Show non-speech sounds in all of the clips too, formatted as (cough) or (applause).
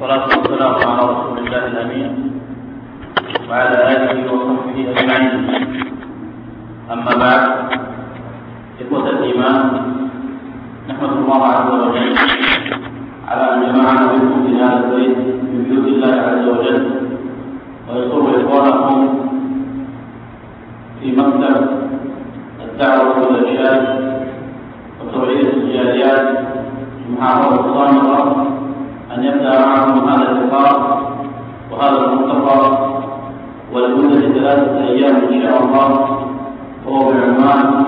والصلاة والسلام على رسول الله الأمين وعلى آله وصحبه أجمعين. أما بعد إخوة الإيمان نحمد الله عز وجل على أن جمعنا بكم في هذا البيت من بيوت الله عز وجل. ويسر إخوانكم في مكتب الدعوة والإرشاد وتوعية الجاليات محافظة الصامرة أن يبدأ معكم هذا اللقاء وهذا الملتقى ولمدة ثلاثة أيام إن شاء الله وهو بعنوان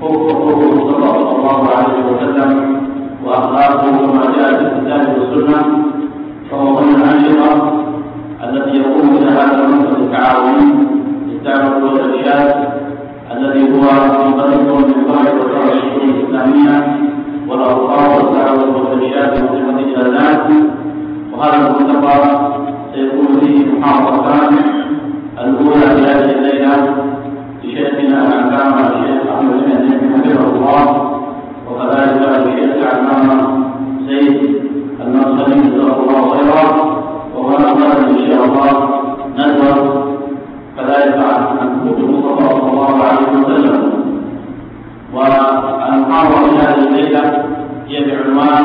حقوق المصطفى صلى الله عليه وسلم وأخلاقه كما جاء في الكتاب والسنة فهو ضمن الأنشطة التي يقوم بها هذا المنفذ التعاوني للدعوة والإرشاد الذي هو منطلق من قواعد الشؤون الإسلامية. والأوقاف والدعوة والإرشاد وخدمة الإعلانات وهذا الملتقى سيكون فيه محاضرتان. الأولى في هذه الليلة لشيخنا العلامة الشيخ أحمد بن حفظه الله وكذلك لشيخ العلامة زيد المرسلي جزاه الله خيرا وهنا غدا إن شاء الله. ندوة كذلك عن حقوق المصطفى صلى الله عليه وسلم. والمحاضرة في هذه الليلة هي بعنوان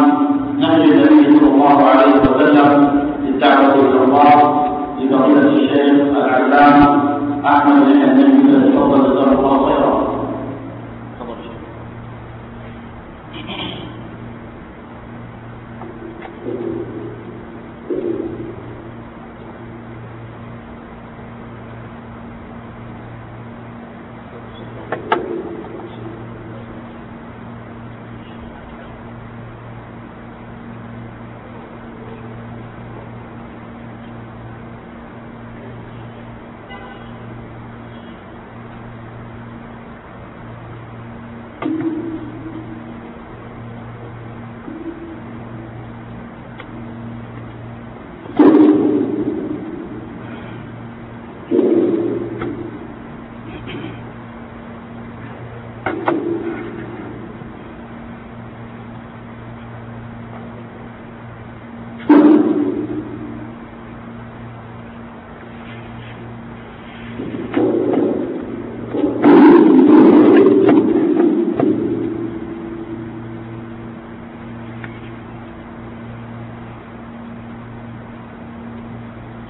نهج النبي صلى الله عليه وسلم للدعوة إلى الله لفضيلة الشيخ العلامة أحمد بن حنبل تفضل الله خيرا.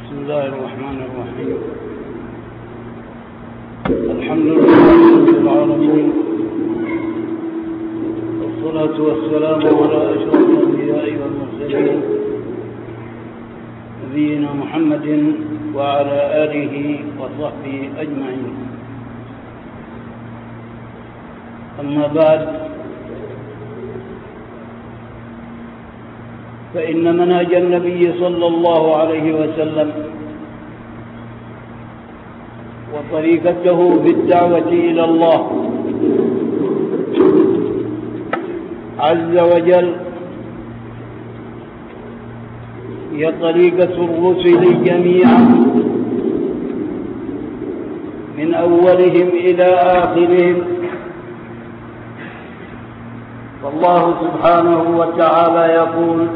بسم الله الرحمن الرحيم الحمد لله رب العالمين والصلاة والسلام على أشرف الأنبياء والمرسلين نبينا محمد وعلى آله وصحبه أجمعين أما بعد فإن منهج النبي صلى الله عليه وسلم وطريقته في الدعوة إلى الله. عز وجل هي طريقة الرسل جميعا من أولهم إلى آخرهم. فالله سبحانه وتعالى يقول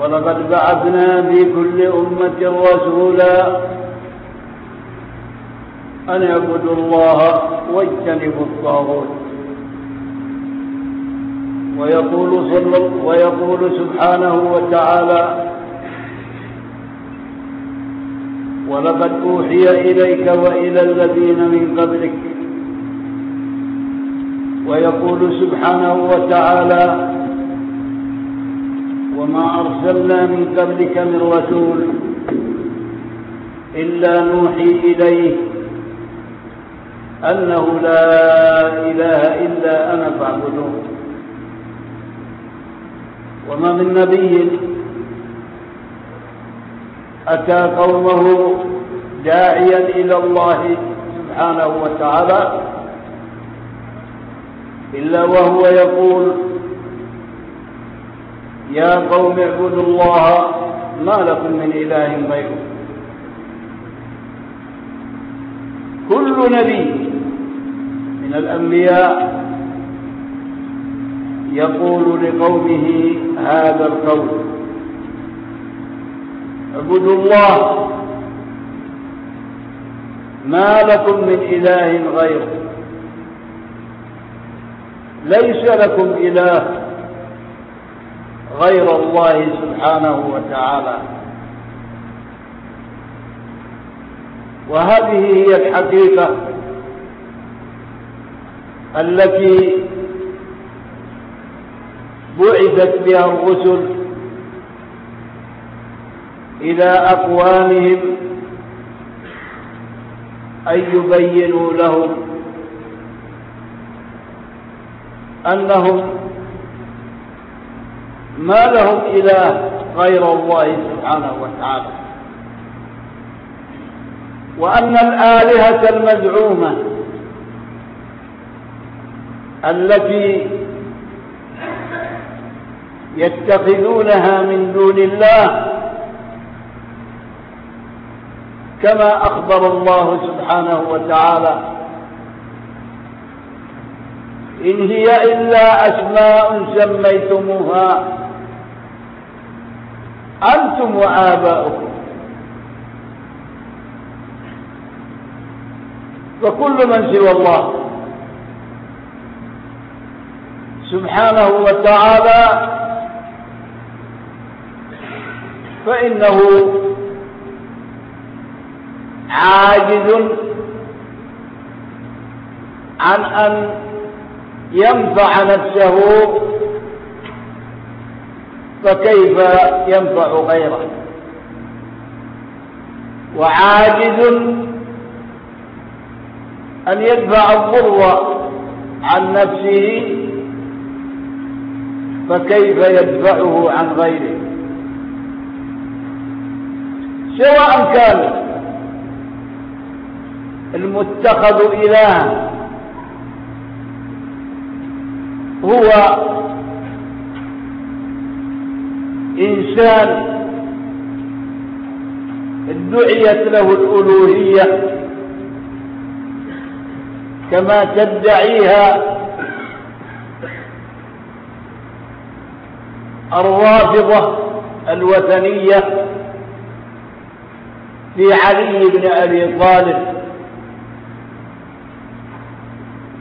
ولقد بعثنا في كل أمة رسولا أن اعبدوا الله واجتنبوا الطاغوت. ويقول صلى ويقول سبحانه وتعالى ولقد أوحي إليك وإلى الذين من قبلك. ويقول سبحانه وتعالى وما أرسلنا من قبلك من رسول إلا نوحي إليه أنه لا إله إلا أنا فاعبدون. وما من نبي أتى قومه داعيا إلى الله سبحانه وتعالى إلا وهو يقول يا قوم اعبدوا الله ما لكم من إله غيره. كل نبي من الأنبياء يقول لقومه هذا القول اعبدوا الله ما لكم من إله غيره. ليس لكم إله غير الله سبحانه وتعالى. وهذه هي الحقيقة التي بعثت بها الرسل إلى أقوامهم أن يبينوا لهم أنهم ما لهم إله غير الله سبحانه وتعالى. وأن الآلهة المزعومة التي يتخذونها من دون الله كما أخبر الله سبحانه وتعالى إن هي إلا أسماء سميتموها أنتم وآباؤكم. وكل من سوى الله. سبحانه وتعالى فإنه عاجز عن أن ينفع نفسه فكيف ينفع غيره؟ وعاجز أن يدفع الضر عن نفسه فكيف يدفعه عن غيره؟ سواء كان المتخذ إلها هو إنسان ادعيت له الألوهية كما تدعيها الرافضة الوثنية في علي بن أبي طالب.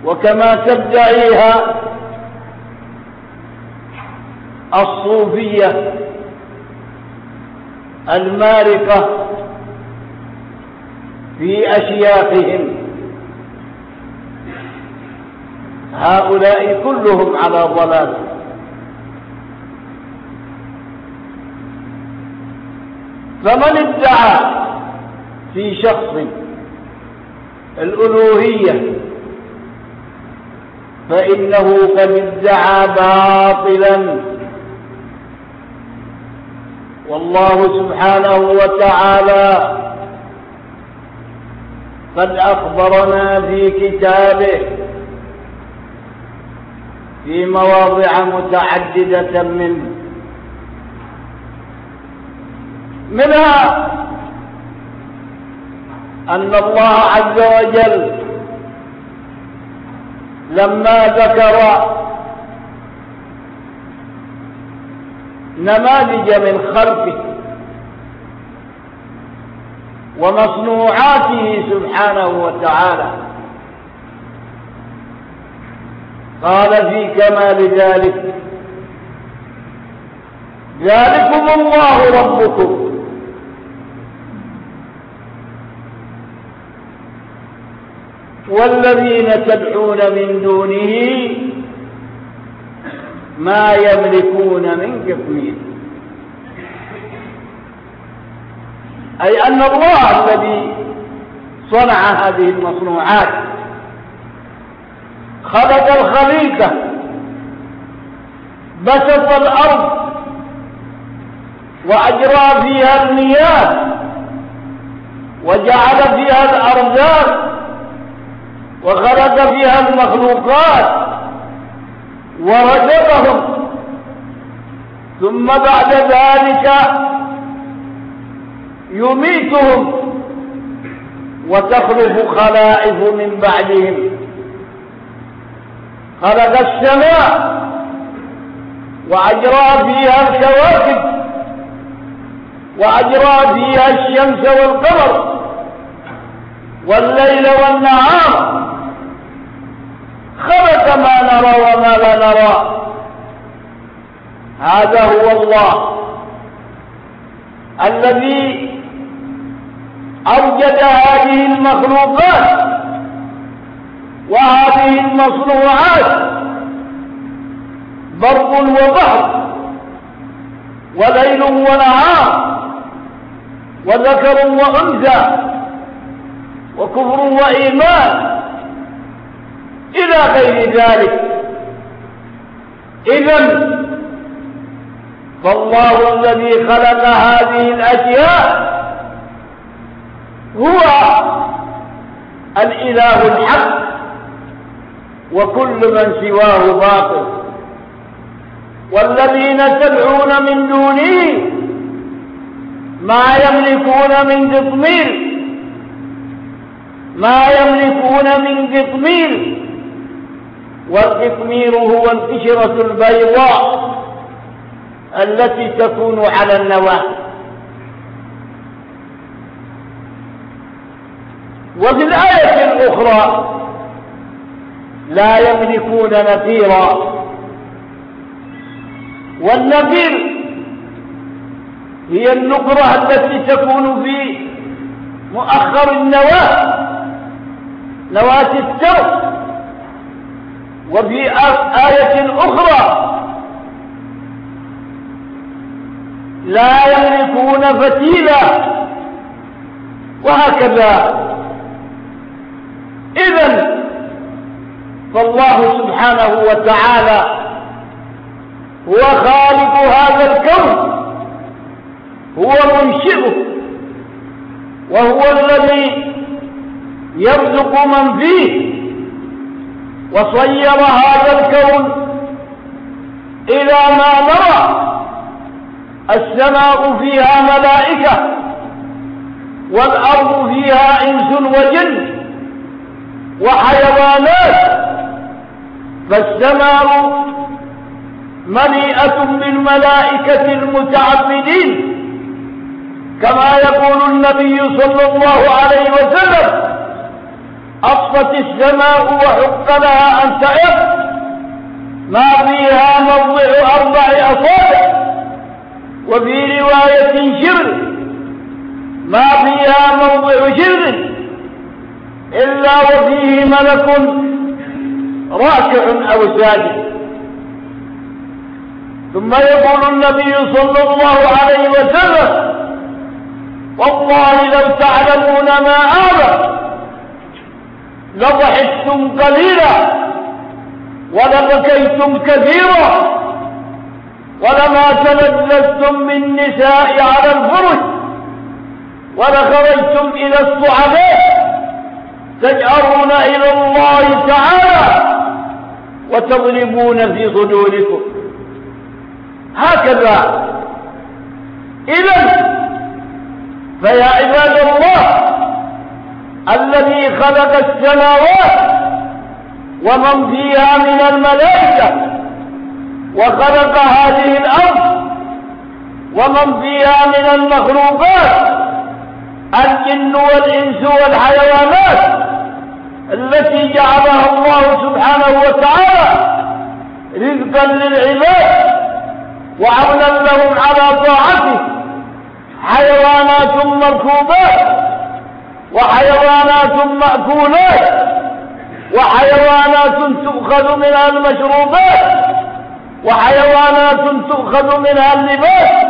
وكما تدعيها الصوفية المارقة في أشياخهم هؤلاء كلهم على ضلال. فمن ادعى في شخص الألوهية فإنه قد ادعى باطلا. والله سبحانه وتعالى قد أخبرنا في كتابه في مواضع متعددة منه. منها أن الله عز وجل لما ذكر نماذج من خلقه ومصنوعاته سبحانه وتعالى. قال في كمال ذلك ذلكم الله ربكم. والذين تدعون من دونه ما يملكون من قطمير أي أن الله الذي صنع هذه المصنوعات خلق الخليقة بسط الأرض وأجرى فيها المياه وجعل فيها الأرزاق وخلق فيها المخلوقات. ورزقهم. ثم بعد ذلك يميتهم وتخلف خلائف من بعدهم. خلق السماء وأجرى فيها الكواكب وأجرى فيها الشمس والقمر والليل والنهار خلق ما نرى وما لا نرى. هذا هو الله. الذي أوجد هذه المخلوقات وهذه المصنوعات. برق وبحر وليل ونهار وذكر وأنثى وكفر وإيمان إلى غير ذلك. إذا فالله الذي خلق هذه الأشياء هو الإله الحق وكل من سواه باطل. والذين تدعون من دونه ما يملكون من قطمير ما يملكون من قطمير والقطمير هو القشرة البيضاء التي تكون على النواة وفي الآية الأخرى لا يملكون نفيرا والنفير هي النقرة التي تكون في مؤخر النواة نواة الترك. وفي آية أخرى. لا يملكون فتيلا. وهكذا. إذا فالله سبحانه وتعالى هو خالق هذا الكون. هو منشئه. وهو الذي يرزق من فيه. وصير هذا الكون إلى ما نرى السماء فيها ملائكة والأرض فيها إنس وجن وحيوانات فالسماء مليئة بالملائكة المتعبدين كما يقول النبي صلى الله عليه وسلم أطفت السماء وحق لها أن تعب ما فيها موضع أربع أصابع وفي رواية شبر ما فيها موضع شبر إلا وفيه ملك راكع أو ساجد. ثم يقول النبي صلى الله عليه وسلم والله لو تعلمون ما أعلم لضحكتم قليلا ولبكيتم كثيرا ولما تلذذتم بالنساء على الفرج ولخرجتم إلى الصعباء تجأرون إلى الله تعالى وتضربون في صدوركم. هكذا. إذا فيا عباد الله الذي خلق السماوات ومن فيها من الملائكة وخلق هذه الأرض ومن فيها من المخلوقات الجن والإنس والحيوانات التي جعلها الله سبحانه وتعالى رزقا للعباد وعونا لهم على طاعته حيوانات مركوبات وحيوانات مأكولات وحيوانات تؤخذ منها المشروبات وحيوانات تؤخذ منها اللباس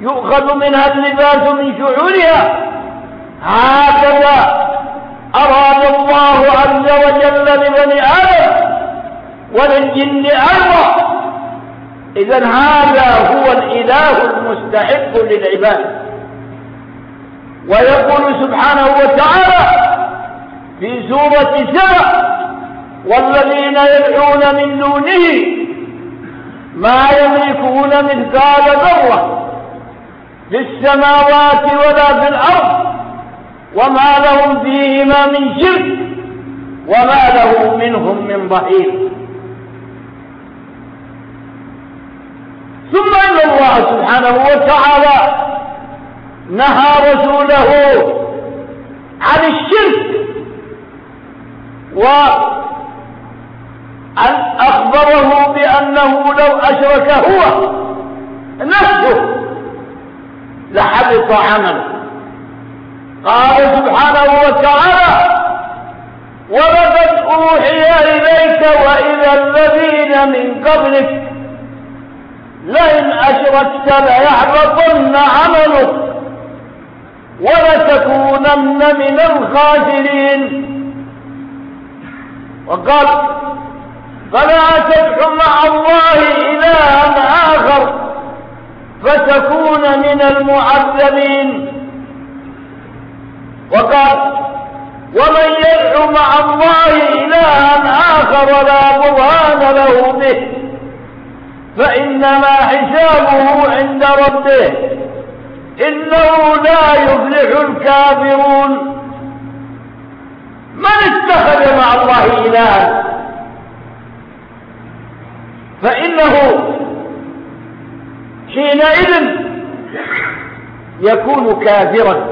يؤخذ منها اللباس من شعورها هكذا أراد الله عز وجل لبني آدم وللجن أيضا. إذا هذا هو الإله المستحق للعباد. ويقول سبحانه وتعالى في سورة سبع والذين يدعون من دونه ما يملكون مثقال ذرة في السماوات ولا في الأرض وما لهم فيهما من شرك وما له منهم من ظهير ثم إن الله سبحانه وتعالى نهى رسوله عن الشرك وأن أخبره بأنه لو أشرك هو نفسه لحبط عمله. قال سبحانه وتعالى ولقد أوحي إليك وإلى الذين من قبلك. لئن أشركت ليحبطن عملك. ولتكونن من الخاسرين وقال فلا تدع مع الله إلها آخر فتكون من المعذبين وقال ومن يدع مع الله إلها آخر لا برهان له به فإنما حسابه عند ربه إنه لا يفلح الكافرون. من اتخذ مع الله إلها؟ فإنه حينئذ يكون كافرا.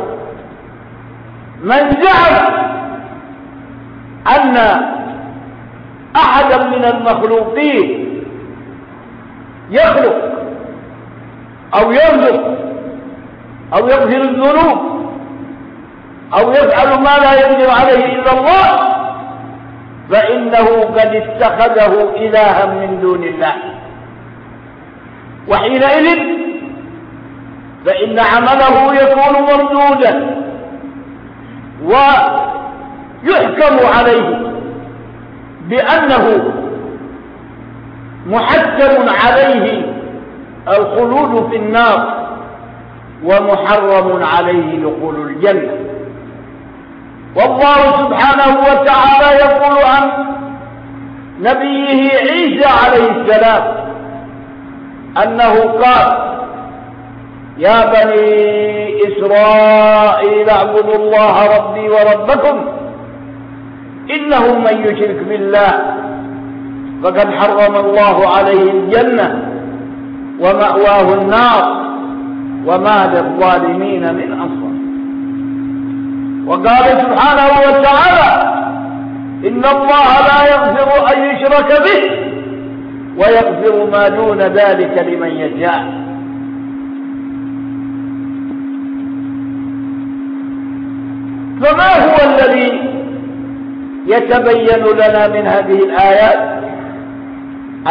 من زعم أن أحدا من المخلوقين يخلق أو يرزق أو يغفر الذنوب أو يفعل ما لا يقدر عليه إلا الله فإنه قد اتخذه إلها من دون الله. وحينئذ فإن عمله يكون مردودا ويحكم عليه بأنه محتم عليه الخلود في النار. ومحرم عليه دخول الجنة. والله سبحانه وتعالى يقول عن نبيه عيسى عليه السلام أنه قال يا بني إسرائيل اعبدوا الله ربي وربكم إنه من يشرك بالله فقد حرم الله عليه الجنة ومأواه النار. وما للظالمين من أنصار. وقال سبحانه وتعالى إن الله لا يغفر أن يشرك به ويغفر ما دون ذلك لمن يشاء. فما هو الذي يتبين لنا من هذه الآيات؟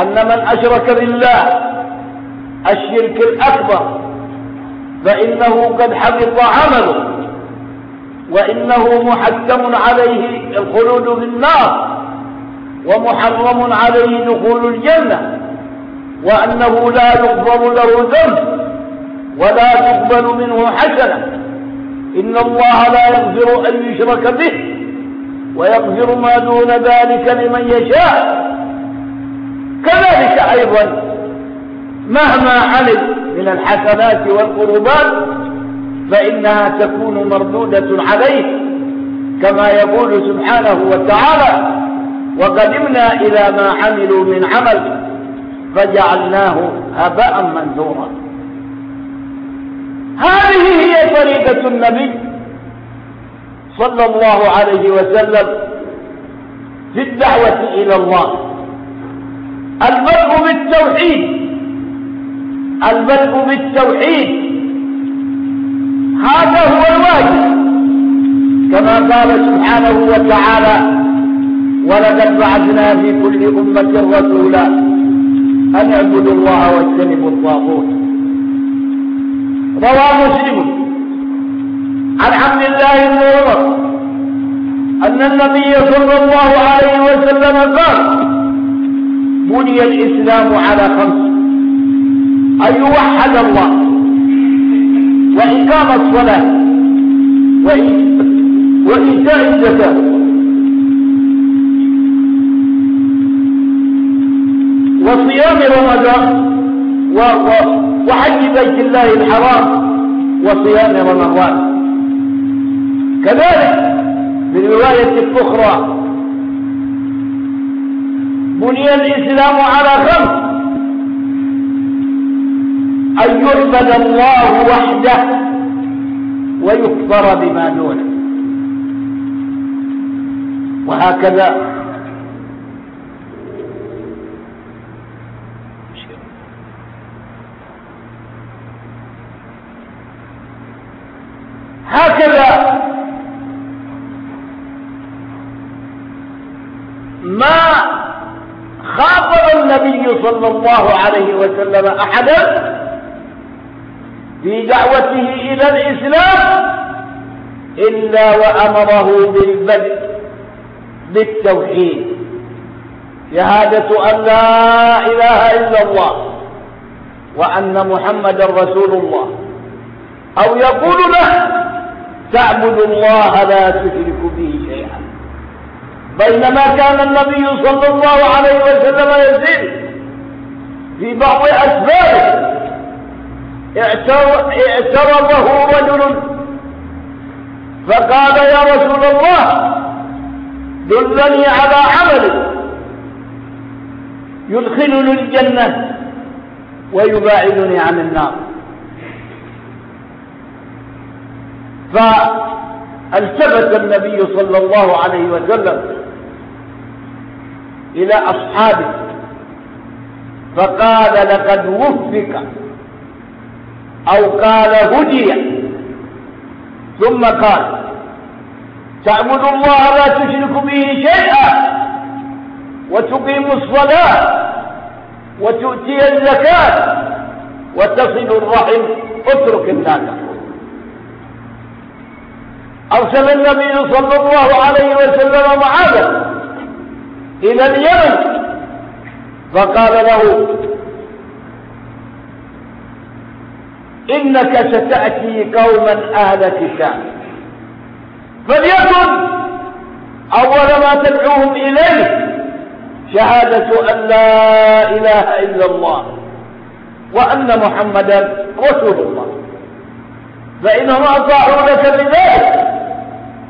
أن من أشرك بالله الشرك الأكبر فإنه قد حبط عمله. وإنه محكم عليه الخلود في النار. ومحرم عليه دخول الجنة. وأنه لا يغفر له ذنب. ولا تقبل منه حسنة. إن الله لا يغفر أن يشرك به. ويغفر ما دون ذلك لمن يشاء. كذلك أيضا مهما علم من الحسنات والقربات فإنها تكون مردودة عليه كما يقول سبحانه وتعالى وقدمنا إلى ما عملوا من عمل فجعلناه هباء منثورا. هذه هي طريقة النبي صلى الله عليه وسلم في الدعوة إلى الله. البدء بالتوحيد البدء بالتوحيد. هذا هو الواجب. كما قال سبحانه وتعالى ولقد بعثنا في كل أمة رسولا أن اعبدوا الله واجتنبوا الطاغوت. روى مسلم عن عبد الله بن عمر أن النبي صلى الله عليه وسلم قال بني الإسلام على خمس أن يوحد الله. وإقام الصلاة. وإيتاء الزكاة. وصيام رمضان. وحج بيت الله الحرام. وصيام رمضان. كذلك في الرواية الأخرى بني الإسلام على خمس. يعبد الله وحده ويكفر بما دونه. وهكذا هكذا ما خاطب النبي صلى الله عليه وسلم أحدا في دعوته إلى الإسلام إلا وأمره بالبدء بالتوحيد. شهادة أن لا إله إلا الله وأن محمدا رسول الله. أو يقول له تعبد الله لا تشرك به شيئا. بينما كان النبي صلى الله عليه وسلم يزيد في بعض أسبابه اعترضه رجل. فقال يا رسول الله دلني على عمل يدخلني الجنة ويباعدني عن النار. فالتفت النبي صلى الله عليه وسلم إلى أصحابه فقال لقد وفق أو قال هدي. ثم قال تعبد الله لا تشرك به شيئا وتقيم الصلاة وتؤتي الزكاة وتصل الرحم. اترك الناس. أرسل النبي صلى الله عليه وسلم معاذا إلى اليمن فقال له إنك ستأتي قوما أهل كتاب فليكن أول ما تدعوهم إليه شهادة أن لا إله إلا الله وأن محمدا رسول الله. فإنهم أطاعوا لك بذلك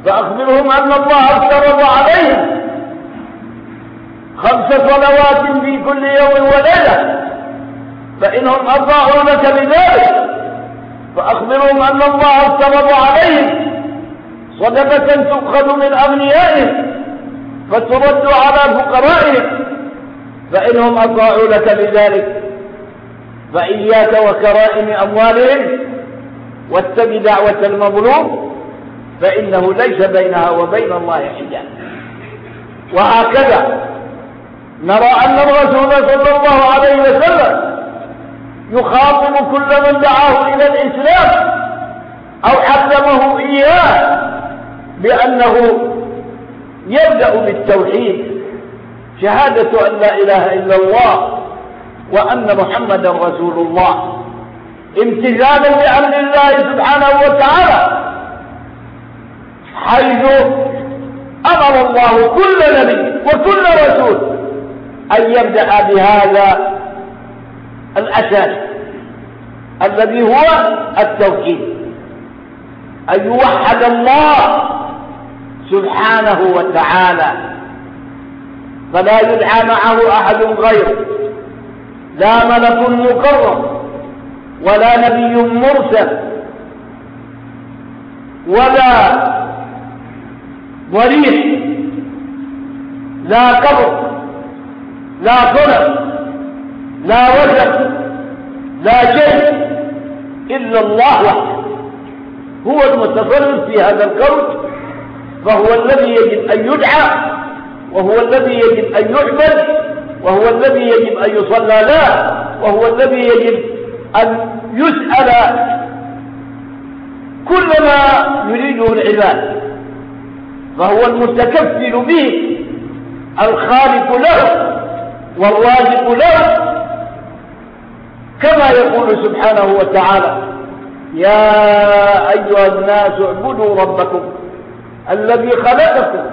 فأخبرهم أن الله افترض عليهم خمس صلوات في كل يوم وليلة. فإنهم أطاعوا لك بذلك فأخبرهم أن الله افترض عليهم. صدقة تؤخذ من أغنيائهم فترد على فقرائهم. فإنهم أطاعوا لك بذلك. فإياك وكرائم أموالهم واتق دعوة المظلوم. فإنه ليس بينها وبين الله حجاب. وهكذا نرى أن الرسول صلى الله عليه وسلم يخاطب كل من دعاه إلى الإسلام أو علمه إياه بأنه يبدأ بالتوحيد شهادة أن لا إله إلا الله وأن محمدا رسول الله امتثالا لأمر الله سبحانه وتعالى. حيث أمر الله كل نبي وكل رسول أن يبدأ بهذا الأساس الذي هو التوحيد. أن يوحد الله سبحانه وتعالى. فلا يدعى معه أحد غيره. لا ملك مقرب ولا نبي مرسل ولا ضريح لا قبر لا صنع لا وجه لا شيء إلا الله وحده. هو المتصرف في هذا الكون فهو الذي يجب أن يدعى وهو الذي يجب أن يعبد وهو الذي يجب أن يصلى له وهو الذي يجب أن يسأل. كل ما يريده العباد فهو المتكفل به الخالق له والرازق له كما يقول سبحانه وتعالى يا أيها الناس اعبدوا ربكم الذي خلقكم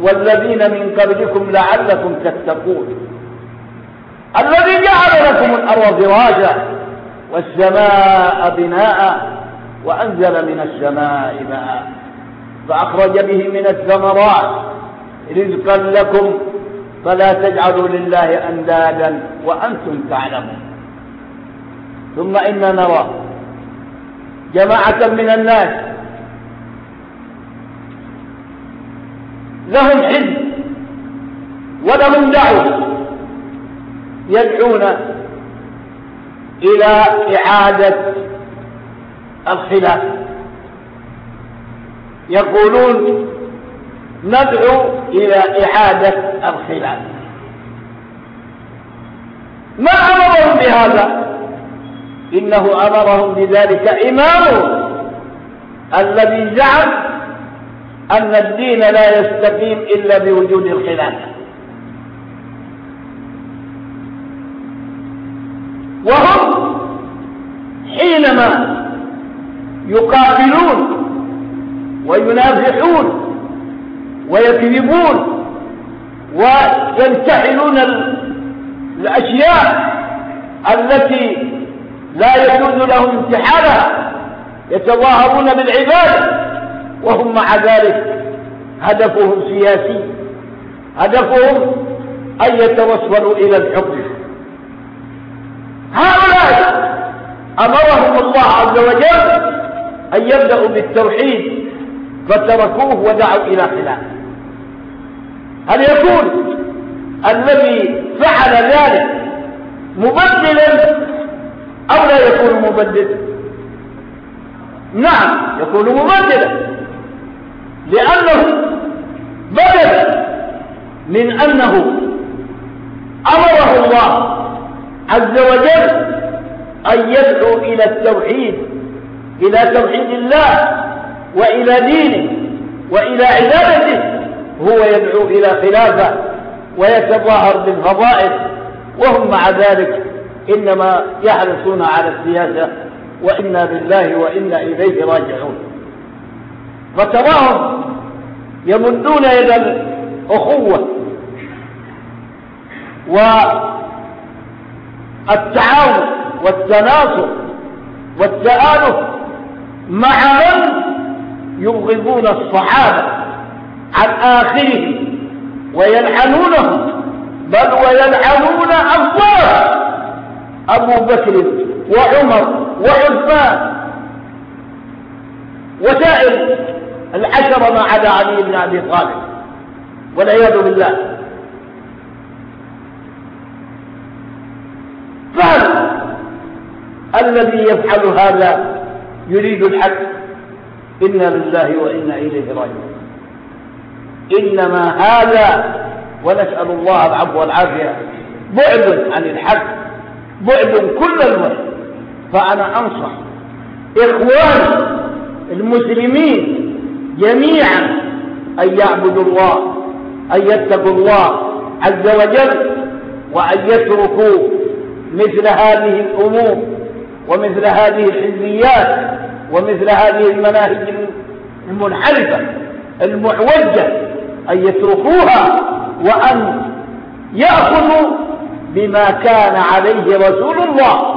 والذين من قبلكم لعلكم تتقون الذي جعل لكم الأرض فراشا والسماء بناء وأنزل من السماء ماء فأخرج به من الثمرات رزقا لكم فلا تجعلوا لله أندادا وأنتم تعلمون. ثم إنا نرى جماعة من الناس. لهم حزب ولهم دعوة يدعون إلى إعادة الخلاف. يقولون ندعو إلى إعادة الخلاف. ما أمرهم بهذا؟ إنه أمرهم بذلك إمامهم الذي زعم أن الدين لا يستقيم إلا بوجود الخلافة وهم حينما يقاتلون وينافحون ويكذبون وينتحلون الأشياء التي لا يجوز لهم امتحانها يتظاهرون بالعبادة وهم مع ذلك هدفهم سياسي هدفهم أن يتوصلوا إلى الحكم. هؤلاء أمرهم الله عز وجل أن يبدأوا بالتوحيد فتركوه ودعوا إلى خلاف. هل يكون الذي فعل ذلك مبدلا أو لا يكون مبدل نعم يكون مبدلا لأنه بدل من أنه أمره الله عز وجل أن يدعو إلى التوحيد إلى توحيد الله وإلى دينه وإلى عبادته هو يدعو إلى خلافة ويتظاهر بالفضائل وهم مع ذلك إنما يحرصون على السياسة وإنا بالله وإنا إليه راجعون. فتراهم يمدون يد الأخوة. والتعاون والتناصر والتآلف مع من يبغضون الصحابة عن آخره ويلعنونهم بل ويلعنون أنصاره أبو بكر وعمر وعثمان وسائر العشرة ما عدا علي بن أبي طالب والعياذ بالله. فهل الذي يفعل هذا يريد الحق؟ إنا لله وإنا إليه راجعون. إنما هذا ونسأل الله العفو والعافية بعد عن الحق. بعد كل الوقت فأنا أنصح إخواني المسلمين جميعا أن يعبدوا الله أن يتقوا الله عز وجل وأن يتركوا مثل هذه الأمور ومثل هذه الحزبيات ومثل هذه المناهج المنحرفة المعوجة أن يتركوها وأن يأخذوا بما كان عليه رسول الله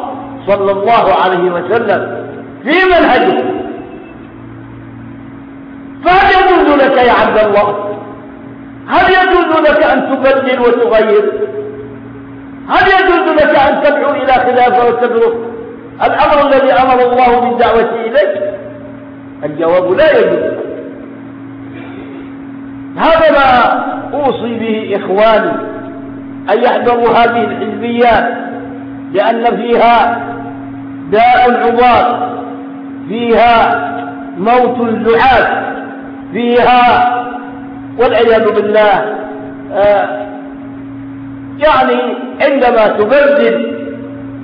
صلى الله عليه وسلم في منهجه. فهل يجوز لك يا عبد الله؟ هل يجوز لك أن تبدل وتغير؟ هل يجوز لك أن تدعو إلى خلافة وتدرك؟ الأمر الذي أمر الله بالدعوة إليه الجواب لا يجوز. هذا ما أوصي به إخواني أن يحذروا هذه الحزبيات لأن فيها داء العباد فيها موت الزعاف فيها والعياذ بالله آه يعني عندما تبدل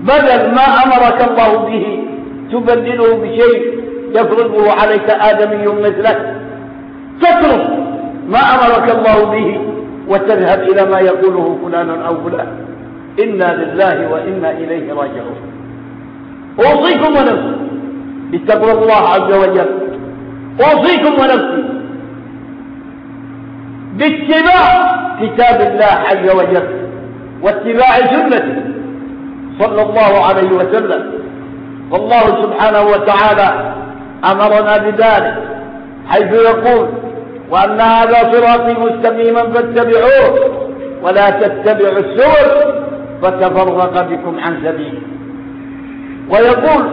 بدل ما أمرك الله به تبدله بشيء يفرضه عليك آدمي مثلك تترك ما أمرك الله به وتذهب إلى ما يقوله فلان أو فلان. إنا لله وإنا إليه راجعون. أوصيكم ونفسي. بتقوى الله عز وجل. أوصيكم ونفسي. باتباع كتاب الله عز وجل واتباع سنته صلى الله عليه وسلم. والله سبحانه وتعالى أمرنا بذلك. حيث يقول وأن هذا صراطي مستقيما فاتبعوه ولا تتبعوا السبل فتفرق بكم عن سبيله ويقول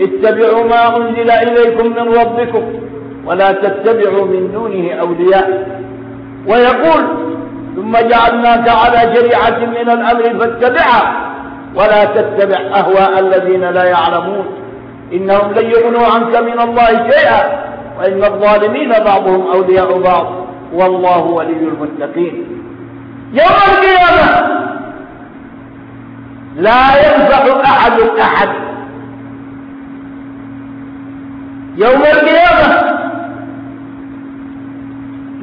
اتبعوا ما أنزل إليكم من ربكم ولا تتبعوا من دونه أولياء. ويقول ثم جعلناك على شريعة من الأمر فاتبعها ولا تتبع أهواء الذين لا يعلمون. إنهم لن يغنوا عنك من الله شيئا وإن الظالمين بعضهم أولياء بعض. والله ولي المتقين. يوم القيامة لا ينفع أحد أحد. يوم القيامة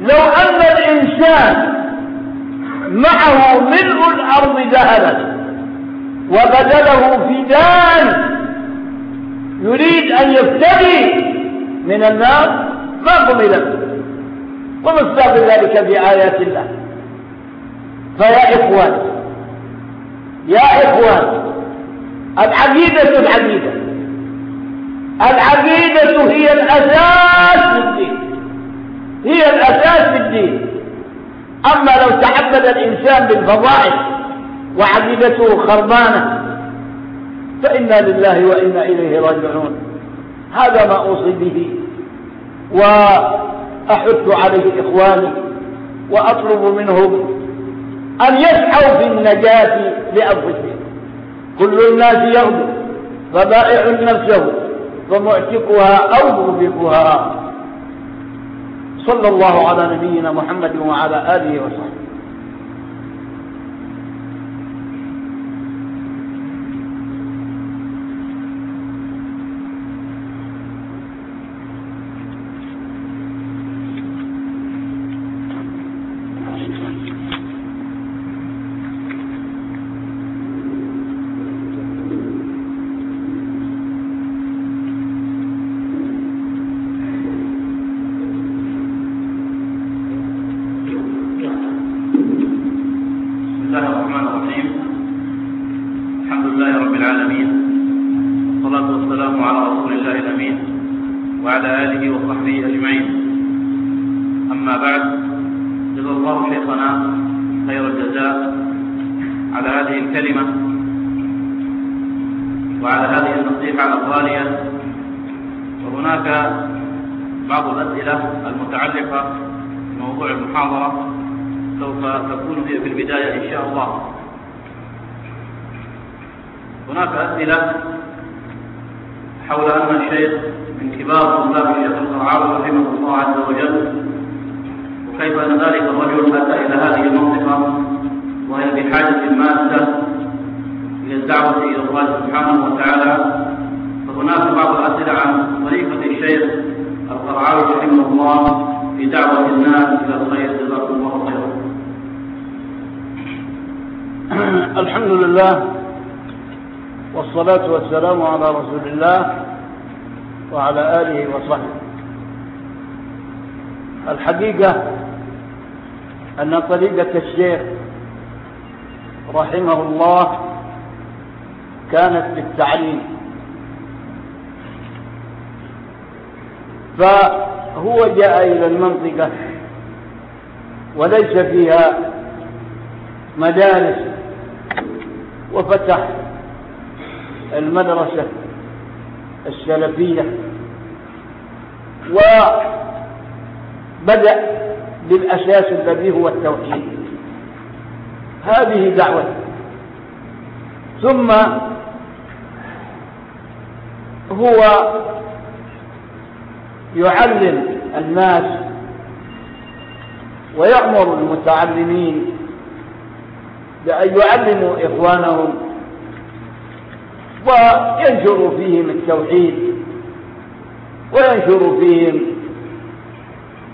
لو أن الإنسان معه ملء الأرض ذهبا وبدله فدان يريد أن يفتدي من النار ما قبل ومصداق ذلك في آيات الله. فيا إخوان يا إخوان العقيدة العقيدة. العقيدة هي الأساس في الدين. هي الأساس في الدين. أما لو تعبد الإنسان بالفضائل وعقيدته خربانة فإنا لله وإنا إليه راجعون. هذا ما أوصي به وأحث عليه إخواني وأطلب منهم أن يسعوا في النجاة لأنفسهم. كل الناس يغدو فبائع نفسه فمعتقها أو موبقها صلى الله على نبينا محمد وعلى آله وصحبه. الله وعلى آله وصحبه. الحقيقة أن طريقة الشيخ رحمه الله كانت بالتعليم فهو جاء إلى المنطقة وليس فيها مدارس وفتح المدرسة السلفية. وبدأ بالأساس الذي هو التوحيد. هذه دعوة. ثم هو يعلم الناس ويأمر المتعلمين بأن يعلموا إخوانهم وينشر فيهم التوحيد وينشر فيهم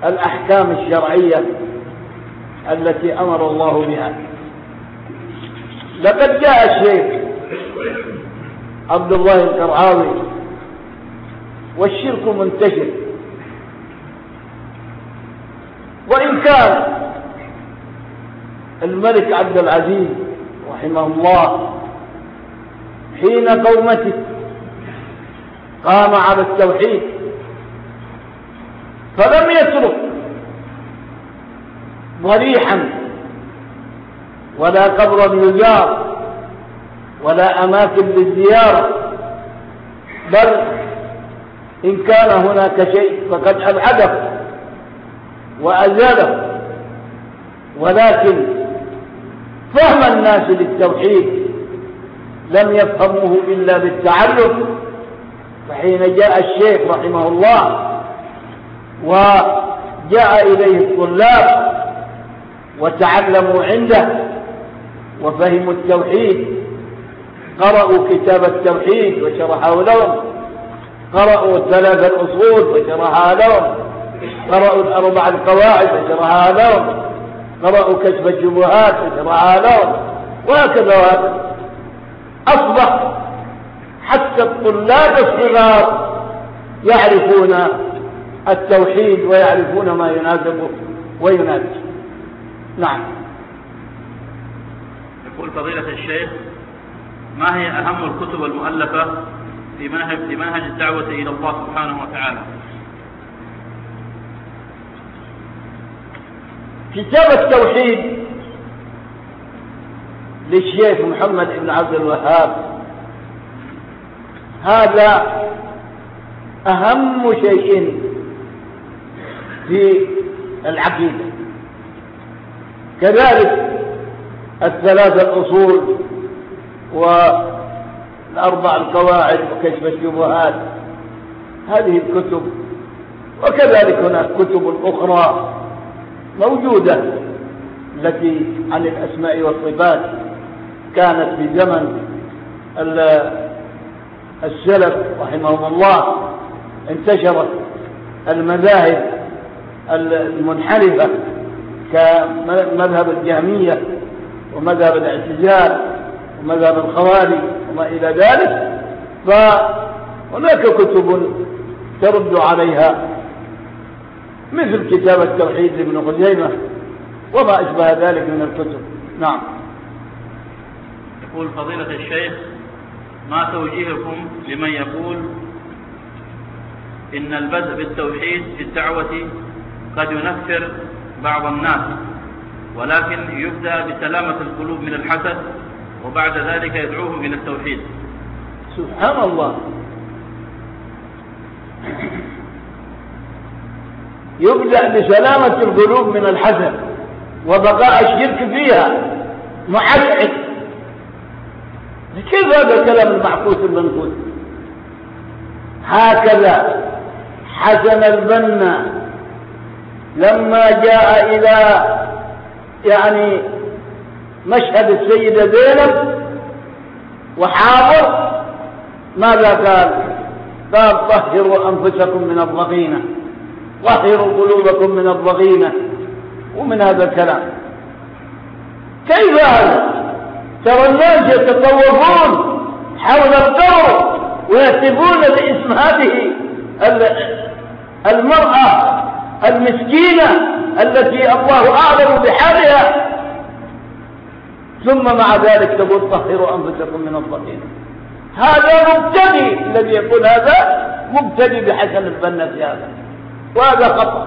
الأحكام الشرعية التي أمر الله بها. لقد جاء الشيخ عبد الله القرعاوي والشرك منتشر. وإن كان الملك عبد العزيز رحمه الله حين قومته قام على التوحيد. فلم يترك. ضريحا ولا قبرا يزار ولا أماكن للزيارة. بل إن كان هناك شيء فقد أبعده وأزاله. ولكن فهم الناس للتوحيد. لم يفهموه إلا بالتعلم فحين جاء الشيخ رحمه الله وجاء إليه الطلاب وتعلموا عنده وفهموا التوحيد قرأوا كتاب التوحيد وشرحه لهم قرأوا ثلاث الأصول وشرحها لهم قرأوا الأربع القواعد وشرحها لهم قرأوا كشف الشبهات وشرحها لهم وهكذا وهكذا. أصبح حتى الطلاب الصغار يعرفون التوحيد ويعرفون ما يناسبه ويناسبه نعم يقول فضيلة الشيخ ما هي أهم الكتب المؤلفة في منهج في منهج الدعوة إلى الله سبحانه وتعالى؟ كتاب التوحيد للشيخ محمد بن عبد الوهاب. هذا أهم شيء في العقيدة. كذلك الثلاثة الأصول والأربع القواعد وكشف الشبهات هذه الكتب وكذلك هناك كتب أخرى موجودة التي عن الأسماء والصفات. كانت في زمن السلف رحمهم الله انتشرت المذاهب المنحرفة كمذهب الجهمية ومذهب الاعتزال ومذهب الخوارج وما إلى ذلك فهناك كتب ترد عليها مثل كتاب التوحيد لابن خزيمة وما أشبه ذلك من الكتب. نعم. يقول فضيلة الشيخ ما توجيهكم لمن يقول إن البدء بالتوحيد في الدعوة قد ينفر بعض الناس ولكن يبدأ بسلامة القلوب من الحسد وبعد ذلك يدعوهم إلى التوحيد. سبحان الله. يبدأ بسلامة القلوب من الحسد وبقاء الشرك فيها. محسعد كيف هذا الكلام المعكوس المنفوس هكذا حسن البنا لما جاء إلى يعني مشهد السيدة زينب وحاضر ماذا قال؟ قال طهروا أنفسكم من الضغينة طهروا قلوبكم من الضغينة ومن هذا الكلام؟ كيف هذا؟ ترى الناس يتطوفون حول القبر ويهتفون باسم هذه المرأة المسكينة التي الله أعلم بحالها. ثم مع ذلك تقول طهروا أنفسكم من الضغينة هذا مبتدي الذي يقول هذا مبتدي بحسن البنا في هذا. وهذا خطأ.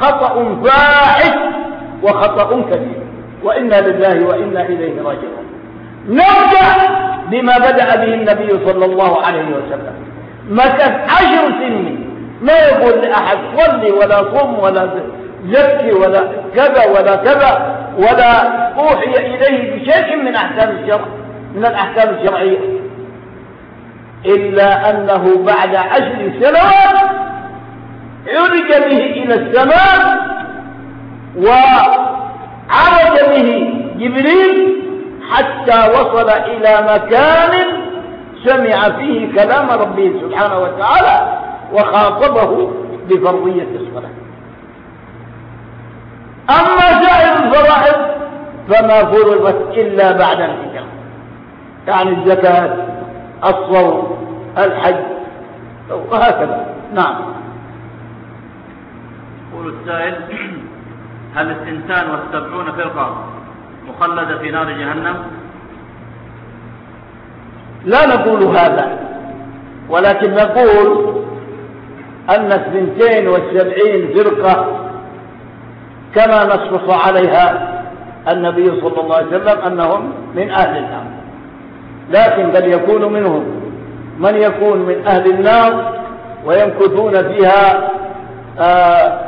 خطأ فاحش وخطأ كبير. وإنا لله وإنا إليه راجعون. نرجع بما بدأ به النبي صلى الله عليه وسلم. مكث عشر سنين ما يقول لأحد صلي ولا صم ولا زكي ولا كذا ولا كذا ولا أوحي إليه بشيء من أحكام الشرع من الأحكام الشرعية. إلا أنه بعد عشر سنوات عرج به إلى السماء وعرج به جبريل حتى وصل إلى مكان سمع فيه كلام ربه سبحانه وتعالى وخاطبه بفرضية الصلاة. أما سائر الفرائض فما فرضت إلا بعد الهجرة يعني الزكاة الصوم الحج وهكذا. نعم. يقول السائل هل الثنتان والسبعون فرقة مخلدة في نار جهنم؟ لا نقول هذا ولكن نقول أن الثنتين والسبعين فرقة كما نصص عليها النبي صلى الله عليه وسلم أنهم من أهل النار. لكن قد يكون منهم من يكون من أهل النار ويمكثون فيها آه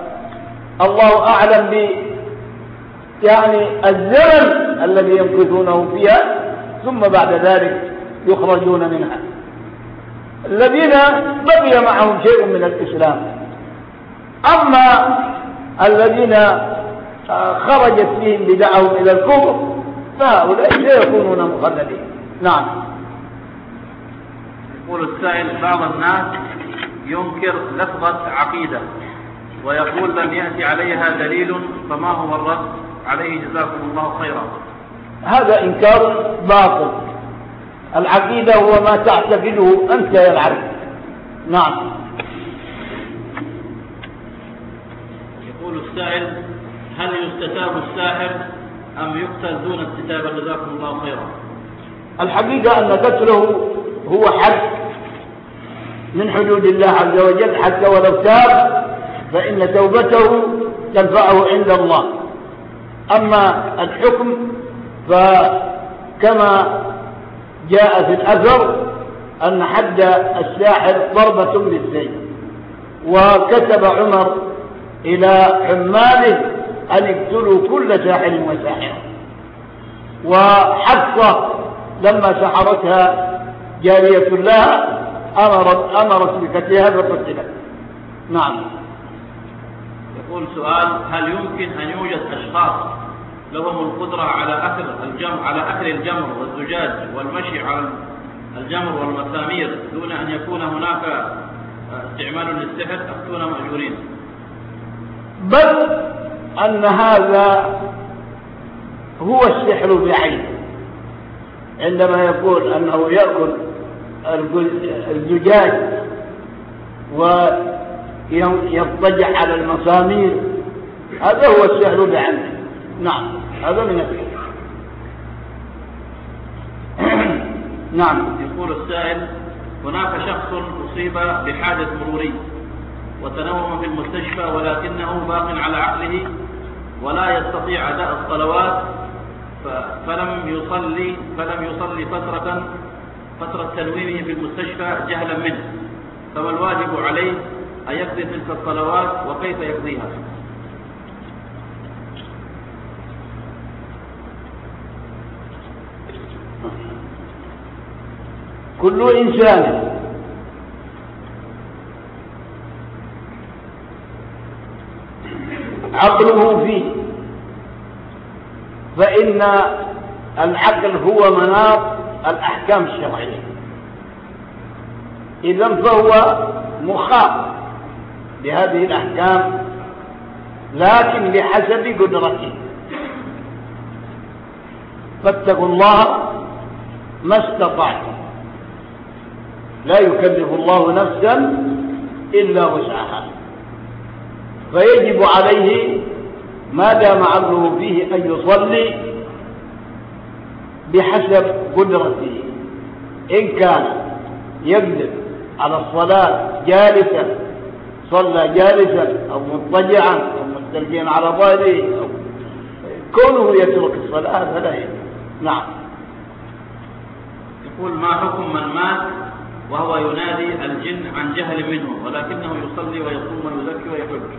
الله أعلم يعني الزمن الذي يمكثونه فيها ثم بعد ذلك يخرجون منها. الذين بقي معهم شيء من الإسلام. أما الذين آه، خرجت فيهم بدعهم إلى الكفر فهؤلاء سيكونون مخلدين. نعم. يقول السائل بعض الناس ينكر لفظة عقيدة ويقول لم يأتي عليها دليل فما هو الرد؟ عليه جزاكم الله خيرا. هذا إنكار باطل. العقيدة هو ما تعتقده أنت يا العبد نعم. يقول السائل هل يستتاب الساحر أم يقتل دون استتابة جزاكم الله خيرا. الحقيقة أن قتله هو حد من حدود الله عز وجل حتى ولو تاب فإن توبته تنفعه عند الله. أما الحكم فكما جاء في الأثر أن حد الساحر ضربة بالسيف وكتب عمر إلى عماله أن يقتلوا كل ساحر وساحرة. وحفصة لما سحرتها جارية لها أمرت, أمرت بقتلها. فقتلت نعم. يقول سؤال هل يمكن أن يوجد أشخاص لهم القدرة على أكل الجمر على أكل الجمر والزجاج والمشي على الجمر والمسامير دون أن يكون هناك استعمال للسحر أفتون مأجورين. بل أن هذا هو السحر بعينه عندما يقول أنه يأكل الزجاج ويضطجع على المسامير هذا هو السحر بعينه نعم. هذا من السحر (clears throat) نعم. يقول السائل هناك شخص أصيب بحادث مروري وتنوم في المستشفى ولكنه باق على عقله ولا يستطيع أداء الصلوات فلم يصلي فلم يصلي فترة فترة تنويمه في المستشفى جهلا منه. فما الواجب عليه أن يقضي تلك الصلوات وكيف يقضيها؟ كل إنسان. عقله فيه. فإن العقل هو مناط الأحكام الشرعية. إذا فهو مخاط بهذه الأحكام لكن بحسب قدرته. فاتقوا الله ما استطعتم. لا يكلف الله نفسا إلا وسعها. فيجب عليه ما دام عقله فيه أن يصلي بحسب قدرته. إن كان يقدر على الصلاة جالسا صلى جالسا أو مضطجعا أو مستلقيا على ظهره أو كونه يترك الصلاة فلا يجب. نعم. يقول ما حكم من مات وهو ينادي الجن عن جهل منه ولكنه يصلي ويصوم ويزكي ويحج.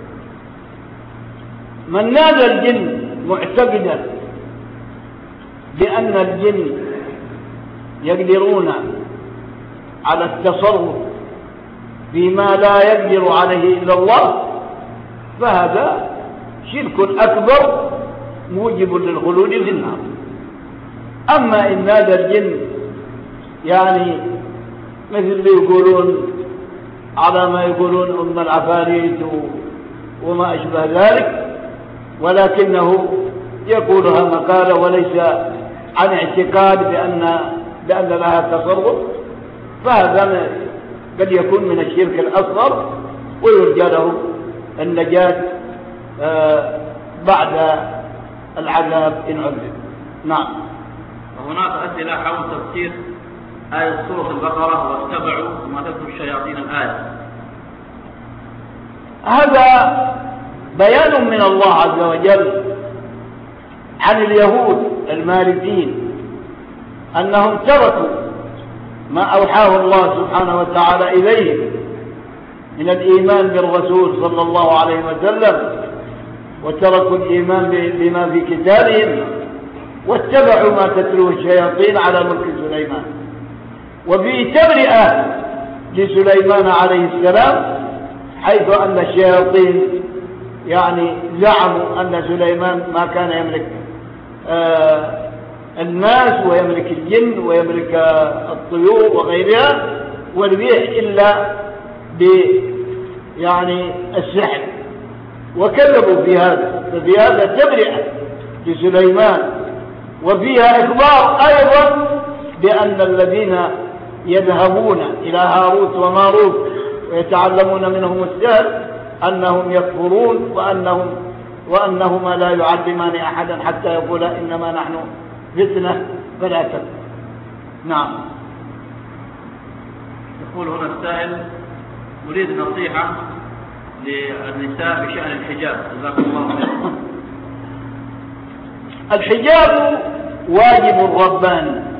من نادى الجن معتقدا بأن الجن يقدرون على التصرف فيما لا يقدر عليه إلا الله فهذا شرك أكبر موجب للخلود في النار. أما إن نادى الجن يعني مثل اللي يقولون على ما يقولون أم العفاريت وما أشبه ذلك ولكنه يقولها مقالة وليس عن اعتقاد بأن بأن لها تصرف. فهذا قد يكون من الشرك الأصغر ويرجى له النجاة آه، بعد العذاب إن عذب. نعم. وهناك أسئلة حول تفسير آية سورة البقرة واتبعوا ما تتلو الشياطين الآية. هذا بيان من الله عز وجل عن اليهود المالكين أنهم تركوا ما أوحاه الله سبحانه وتعالى إليه من الإيمان بالرسول صلى الله عليه وسلم وتركوا الإيمان بما في كتابهم واتبعوا ما تتلوه الشياطين على ملك سليمان. وفيه تبرئة لسليمان عليه السلام حيث أن الشياطين يعني زعموا أن سليمان ما كان يملك آه الناس ويملك الجن ويملك الطيور وغيرها والريح إلا ب يعني السحر. وكذبوا في هذا ففي هذا تبرئة لسليمان وفيها إخبار أيضا بأن الذين يذهبون إلى هاروت وماروت ويتعلمون منهم السحر أنهم يكفرون وأنهم وأنهما لا يعلمان أحدا حتى يقولا إنما نحن فتنة فلا تكفر. نعم. يقول هنا السائل نريد نصيحة للنساء بشأن الحجاب. جزاكم الله خيرا. الحجاب واجب رباني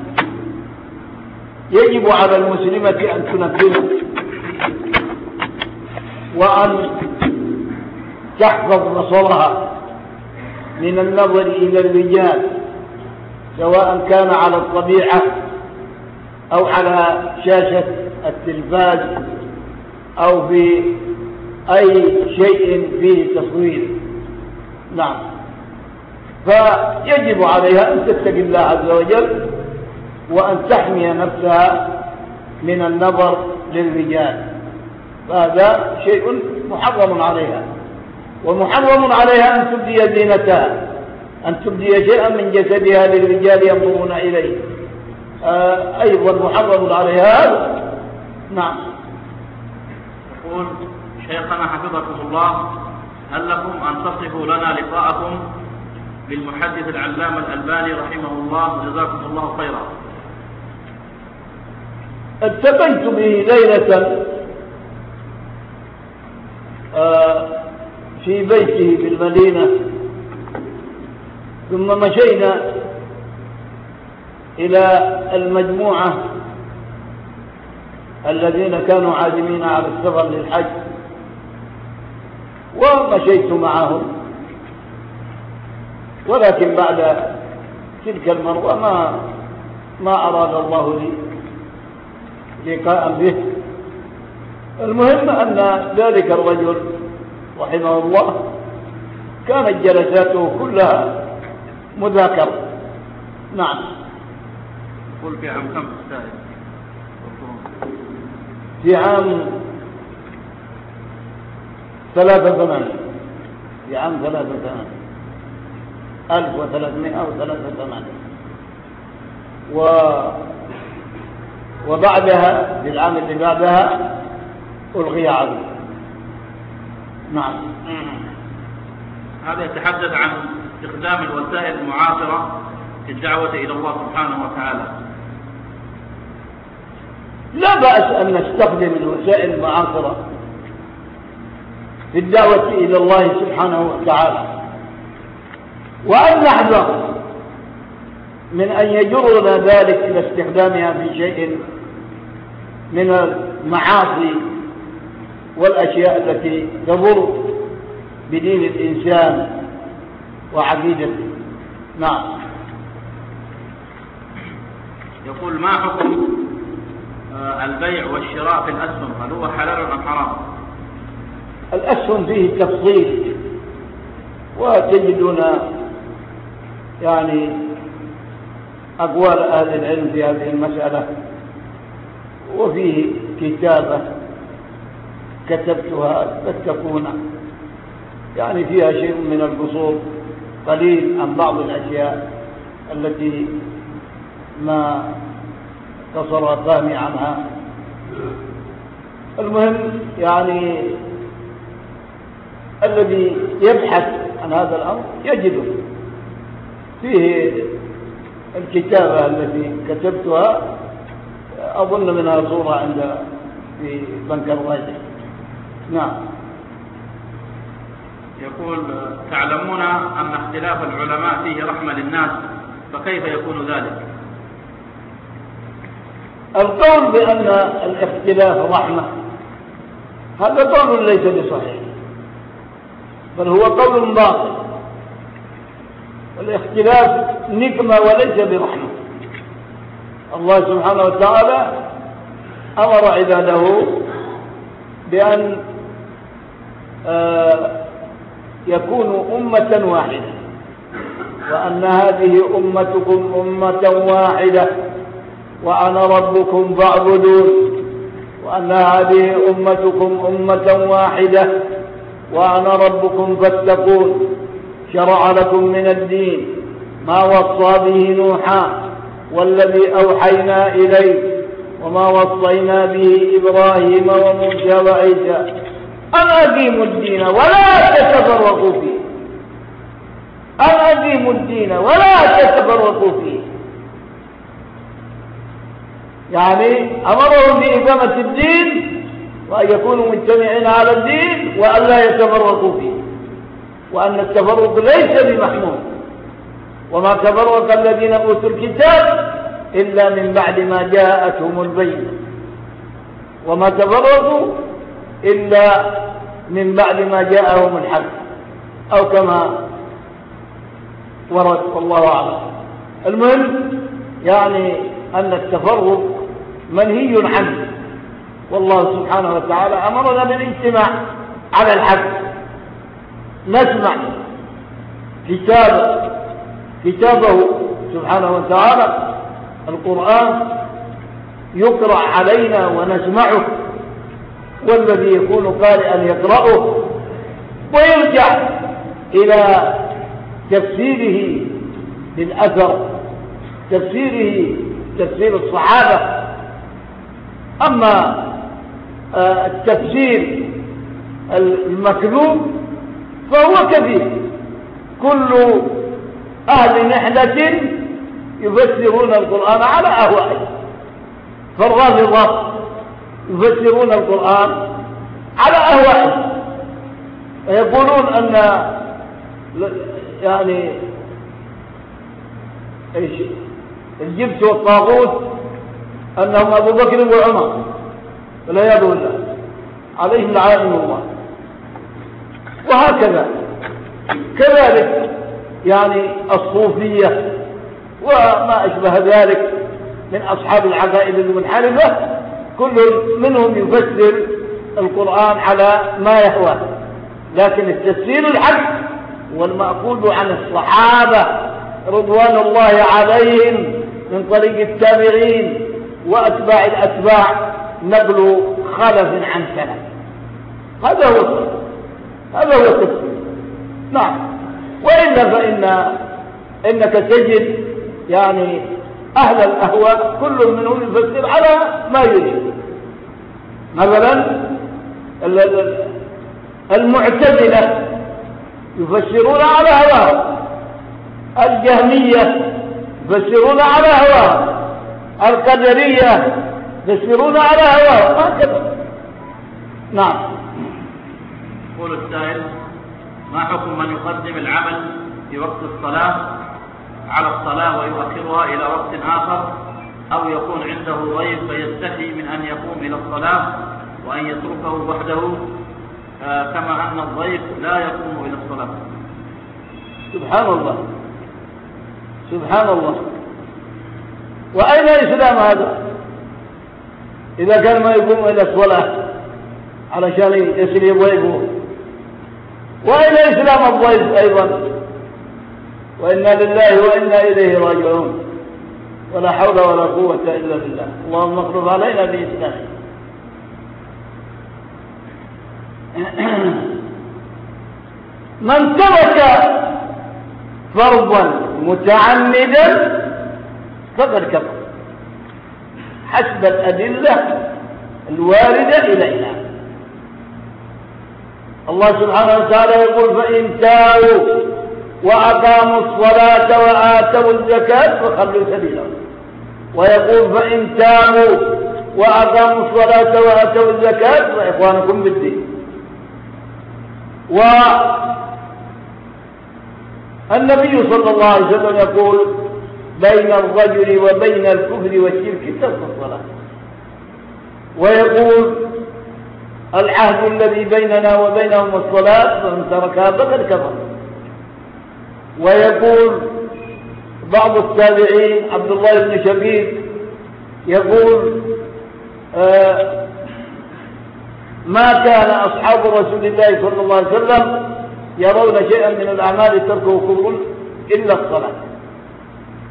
يجب على المسلمة أن تنفذه وأن تحفظ بصرها من النظر إلى الرجال سواء كان على الطبيعة أو على شاشة التلفاز أو في أي شيء فيه تصوير. نعم. فيجب عليها أن تتقي الله عز وجل وأن تحمي نفسها من النظر للرجال. فهذا شيء محرم عليها. ومحرم عليها أن تبدي زينتها أن تبدي شيئا من جسدها للرجال ينظرون إليه. آه أيضا محرم عليها. نعم. يقول شيخنا حفظكم الله هل لكم أن تصفوا لنا لقاءكم بالمحدث العلامة الألباني رحمه الله؟ جزاكم الله خيرا. التقيت به ليلة آه، في بيته في المدينة. ثم مشينا إلى المجموعة الذين كانوا عازمين على السفر للحج. ومشيت معهم. ولكن بعد تلك المروة ما ما أراد الله لي. لقاء به. المهم أن ذلك الرجل رحمه الله كانت جلساته كلها مذاكرة. نعم. قل في عام كم في عام ثلاثة ثمانية في عام ثلاثة ثمانية ألف وثلاثمائة وثلاثة ثمانية و وبعدها في العام اللي بعدها ألغي عنه نعم. هذا يتحدث عن استخدام الوسائل المعاصرة في الدعوة إلى الله سبحانه وتعالى. لا بأس أن نستخدم الوسائل المعاصرة في الدعوة إلى الله سبحانه وتعالى. وأن نحذر من أن يجرنا ذلك إلى استخدامها في شيء من المعاصي والأشياء التي تضر بدين الإنسان وعقيدته نعم يقول ما حكم آه، البيع والشراء في الأسهم؟ هل هو حلال أم حرام؟ الأسهم فيه تفصيل وتجدون يعني أقوال أهل العلم في هذه المسألة. وفيه كتابة كتبتها فاتقون يعني فيها شيء من القصور قليل عن بعض الأشياء التي ما قصر فهمي عنها. المهم يعني الذي يبحث عن هذا الأمر يجده. فيه الكتابة التي كتبتها أظن منها صورة عند في بنك الراجح نعم. يقول تعلمون أن اختلاف العلماء فيه رحمة للناس فكيف يكون ذلك؟ القول بأن الاختلاف رحمة هذا قول ليس بصحيح بل هو قول باطل. الاختلاف نقمة وليس برحمة. الله سبحانه وتعالى أمر عباده بأن آه، يكونوا أمة واحدة وأن هذه أمتكم أمة واحدة وأنا ربكم فاعبدون وأن هذه أمتكم أمة واحدة وأنا ربكم فاتقون. شرع لكم من الدين ما وصى به نوحا والذي أوحينا إليه وما وصينا به إبراهيم وموسى وعيسى. أن أقيموا الدين ولا تتفرقوا فيه. أن أقيموا الدين ولا تتفرقوا فيه. يعني أمرهم بإقامة الدين وأن يكونوا مجتمعين على الدين وأن لا يتفرقوا فيه. وأن التفرق ليس بمحمود. وما تفرق الذين أوتوا الكتاب إلا من بعد ما جاءتهم البينة. وما تفرقوا إلا من بعد ما جاءهم الحق. أو كما ورد والله أعلم. المهم يعني أن التفرق منهي عنه والله سبحانه وتعالى أمرنا بالإجتماع على الحق. نسمع كتاب كتابه سبحانه وتعالى القرآن يقرأ علينا ونسمعه والذي يكون قارئا يقرأه ويرجع إلى تفسيره للأثر تفسيره تفسير الصحابة. أما آه، التفسير المكذوب فهو كثير كل أهل نحلة يفسرون القرآن على أهوائهم فالرافضة يفسرون القرآن على أهوائهم ويقولون أن يعني إيش؟ الجبت والطاغوت أنهم أبو بكر وعمر. والعياذ بالله عليهم لعائن الله. وهكذا. كذلك يعني الصوفية وما أشبه ذلك من أصحاب العقائد المنحرفة كل منهم يفسر القرآن على ما يهوى. لكن التفسير الحق والمأخوذ عن الصحابة رضوان الله عليهم من طريق التابعين وأتباع الأتباع نقل خلف عن سلف. هذا هو هذا هو التفسير نعم. وإلا فإن إنك تجد يعني أهل الأهواء كل منهم يفسر على ما يريد. مثلا المعتزلة يفسرون على هواهم. الجهمية يفسرون على هواهم. القدرية يفسرون على هواهم. هكذا. نعم. يقول السائل ما حكم من يقدم العمل في وقت الصلاة على الصلاة ويؤخرها إلى وقت آخر أو يكون عنده ضيف فيستحي من أن يقوم إلى الصلاة وأن يتركه وحده؟ آه، كما أن الضيف لا يقوم إلى الصلاة. سبحان الله. سبحان الله. وأين الإسلام هذا؟ إذا كان ما يقوم إلى الصلاة علشان يسري ضيفه وأين إسلام الضيف أيضا. وإنا لله وإنا إليه راجعون. ولا حول ولا قوة إلا بالله. اللهم اخلف علينا بإسلامه (clears throat) من ترك فرضا متعمدا فقد كفر. حسب الأدلة الواردة إلينا. الله سبحانه وتعالى يقول فإن تابوا وأقاموا الصلاة وآتوا الزكاة فخلوا سبيلهم ويقول فإن تابوا وأقاموا الصلاة وآتوا الزكاة فإخوانكم بالدين والنبي صلى الله عليه وسلم يقول بين الرجل وبين الكفر والشرك ترك الصلاة. ويقول العهد الذي بيننا وبينهم الصلاة فمن تركها فقد كفر. ويقول بعض التابعين عبد الله بن شبيب يقول آه ما كان أصحاب رسول الله صلى الله عليه وسلم يرون شيئا من الأعمال تركه كفر إلا الصلاة.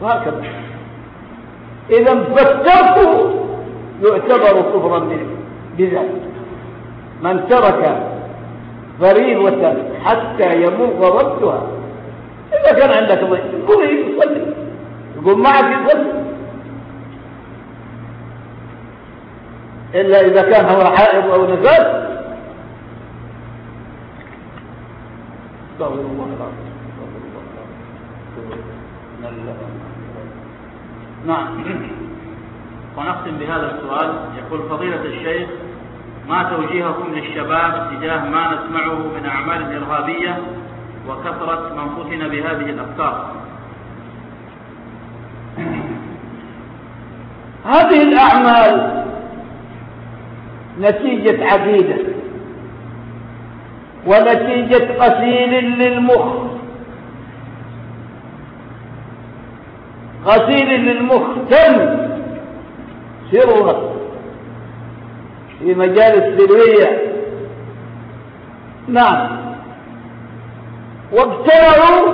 وهكذا. إذا فالترك يعتبر كفرا بذلك. من ترك فريضة حتى يمر وقتها إذا كان عندك ضيف يقول يصلي. يقول معك يصلي. إلا إذا كان هو حائض أو العظيم. نعم. ونختم بهذا السؤال. يقول فضيلة الشيخ ما توجيهكم للشباب تجاه ما نسمعه من أعمال إرهابية وكثرة من بهذه الأفكار. هذه الأعمال نتيجة عقيدة ونتيجة غسيل للمخ. غسيل للمخ تم. في مجال السرية نعم. وابتلعوا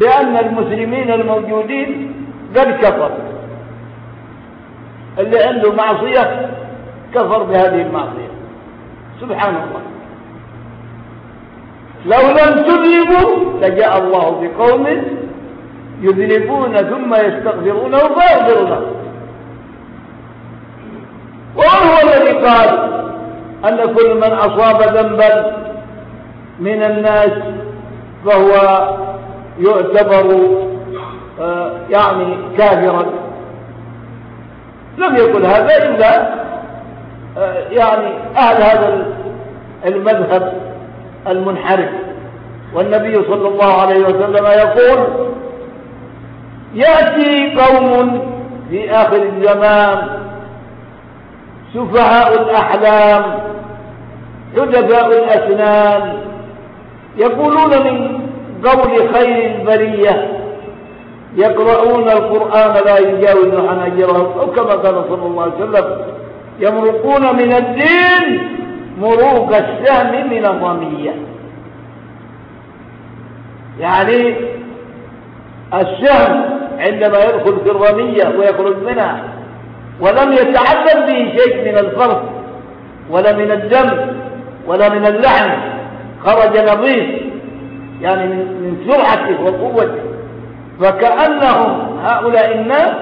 بأن المسلمين الموجودين قد كفروا. اللي عنده معصية كفر بهذه المعصية. سبحان الله. لو لم تذنبوا لجاء الله بقوم يذنبون ثم يستغفرونه فيغفر لهم. وهو الذي قال أن كل من أصاب ذنبا من الناس فهو يعتبر آه، يعني كافرا. لم يقل هذا إلا آه، يعني أهل هذا المذهب المنحرف. والنبي صلى الله عليه وسلم يقول يأتي قوم في آخر الزمان سفهاء الأحلام حدثاء الأسنان يقولون من قول خير البرية يقرؤون القرآن لا يجاوز حناجرهم أو كما قال صلى الله عليه وسلم يمرقون من الدين مروق السهم من الرمية. يعني السهم عندما يدخل في الرمية ويخرج منها ولم يتعلم به شيء من الفرث ولا من الدم ولا من اللحم. خرج نظيف يعني من سرعته وقوته. فكأنهم هؤلاء الناس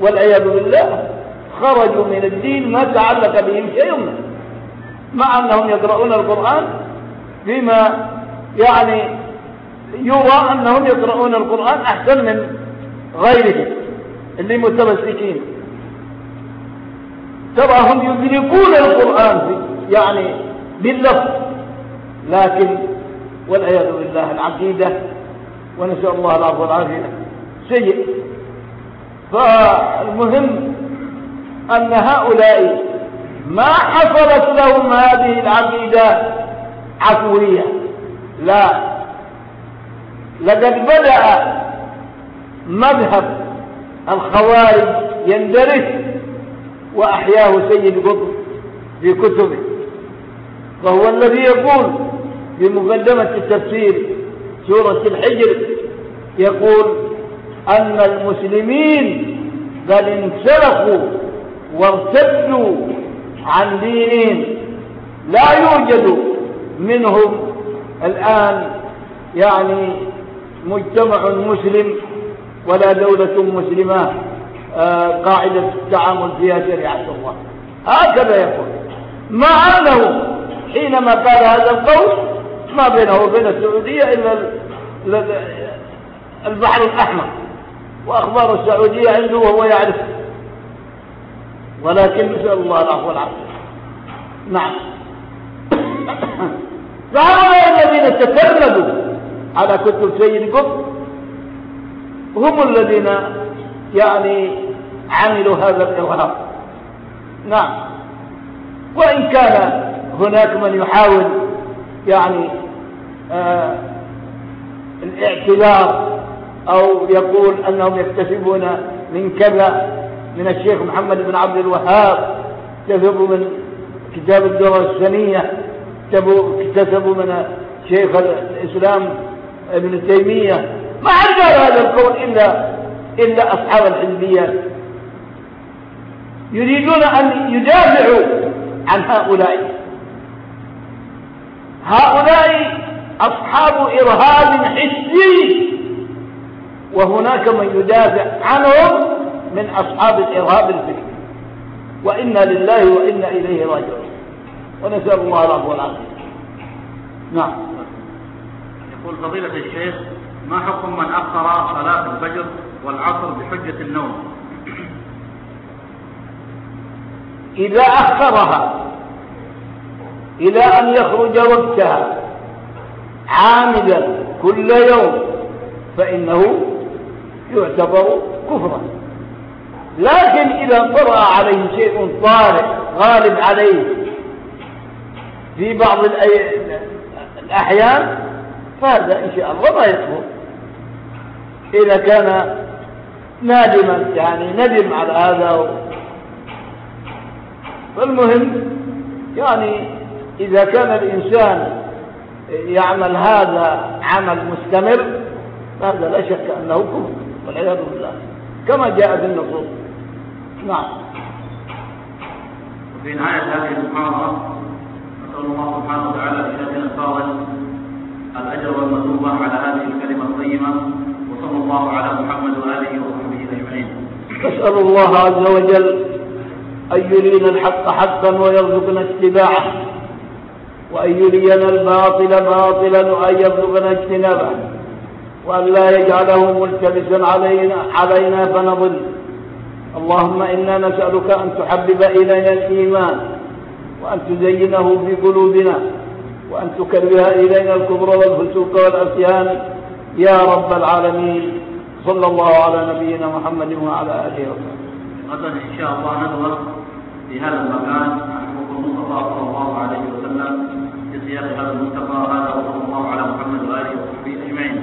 والعياذ بالله خرجوا من الدين ما تعلق بهم شيء. منه مع أنهم يقرؤون القرآن فيما يعني يرى أنهم يقرؤون القرآن أحسن من غيرهم اللي متمسكين. ترى هم يدركون القرآن يعني باللفظ. لكن والعياذ بالله العقيدة ونسأل الله العفو والعافية. سيء فالمهم أن هؤلاء ما حصلت لهم هذه العقيدة عفوية. لا. لقد بدأ مذهب الخوارج يندرس وأحياه سيد قطب في كتبه. وهو الذي يقول في مقدمة التفسير سورة الحجر يقول أن المسلمين بل انسلخوا وارتدوا عن دينهم. لا يوجد منهم الآن يعني مجتمع مسلم ولا دولة مسلمة. قاعدة التعامل فيها شريعة الله. هكذا يقول. مع أنه حينما قال هذا القول ما بينه وبين السعودية إلا البحر الأحمر. وأخبار السعودية عنده وهو يعرف. ولكن نسأل الله العفو والعافية. نعم. (coughs) فهؤلاء الذين تفردوا على كتب سيد قطب هم الذين يعني عملوا هذا الإرهاب نعم. وإن كان هناك من يحاول يعني آه الاعتذار أو يقول أنهم يكتسبون من كذا من الشيخ محمد بن عبد الوهاب اكتسبوا من كتاب الدرة السنية اكتسبوا من شيخ الإسلام ابن تيمية. ما عرف هذا القول إلا إلا أصحاب الحزبيات يريدون أن يدافعوا عن هؤلاء. هؤلاء أصحاب إرهاب حسي وهناك من يدافع عنهم من أصحاب الإرهاب الفكري وإنا لله وإنا إليه راجعون. ونسأل الله العفو والعافية. نعم. يقول فضيلة الشيخ ما حكم من أخر صلاة الفجر والعصر بحجة النوم؟ إذا أخرها إلى أن يخرج وقتها عامدا كل يوم فإنه يعتبر كفرا. لكن إذا طرأ عليه شيء طارئ غالب عليه في بعض الأحيان فهذا إن شاء الله ما يكفر. إذا كان نادما يعني ندم على هذا فالمهم يعني إذا كان الإنسان يعمل هذا عمل مستمر هذا لا شك أنه كفر والعياذ بالله كما جاء في النصوص نعم. في نهاية هذه المحاضرة نسأل الله سبحانه وتعالى بشأن الفاضل الأجر والمثوبة على هذه الكلمة الطيبة وصلى الله على محمد وآله وصحبه أجمعين. نسأل الله عز وجل أن يرينا الحق حقا ويرزقنا اتباعه. وأن يرينا الباطل باطلا وأن يرزقنا اجتنابه. وأن لا يجعله ملتبسا علينا, علينا فنضل. اللهم إنا نسألك أن تحبب إلينا الإيمان وأن تزينه في قلوبنا وأن تكره إلينا الكبر والفسوق والعصيان. يا رب العالمين صلى الله على نبينا محمد وعلى آله وصحبه. غدا إن شاء الله ندور في هذا المكان يحبكم المصطفى صلى الله عليه وسلم في سياق هذا المصطفى هذا وصلى الله على محمد وآله وصحبه أجمعين.